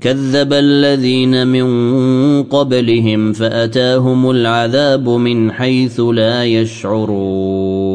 كذب الذين من قبلهم فأتاهم العذاب من حيث لا يشعرون.